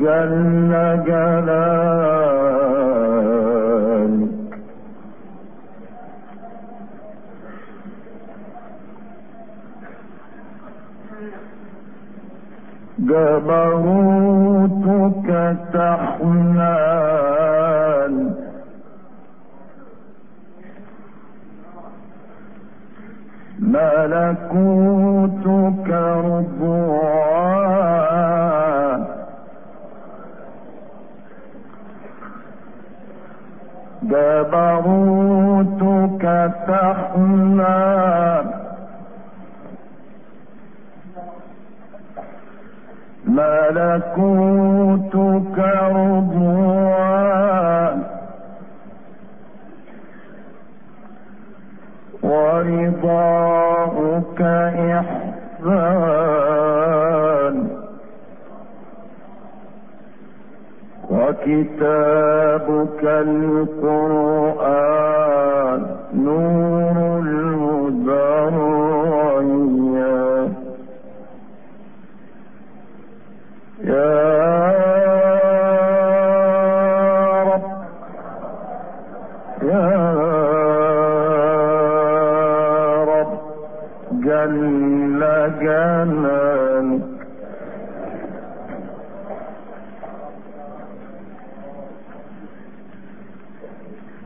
جلالك جبروتك تحنان ملكوتك رضوان جبروتك تحنان ملكوتك رضوان ورضاؤك إحسان وكتابك القرآن نور المدريات يا رب يا رب جل جلالك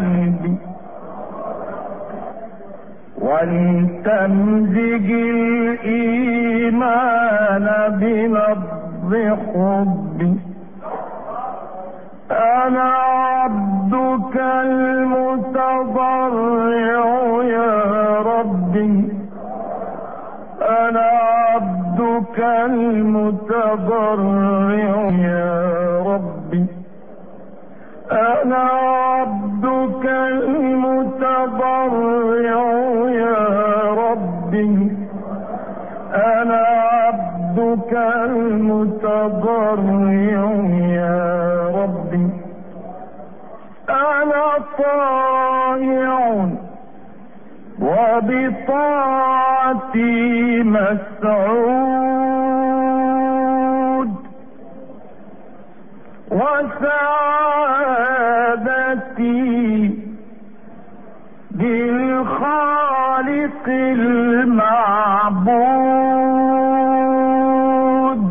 قلبي ولتمزج الإيمان بنبض حبي أنا عبدك المتضرع. أنا عبدك المتضرع يا ربي. أنا طائع وبطاعتي مسعود. وسعادتي بالخالق المعبود.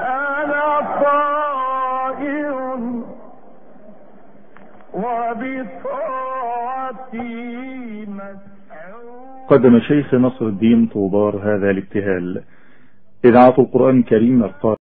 أنا طائر وبطاعتي مسعود قدم شيخ نصر الدين طوبار هذا الابتهال إذاعة القرآن الكريم القادم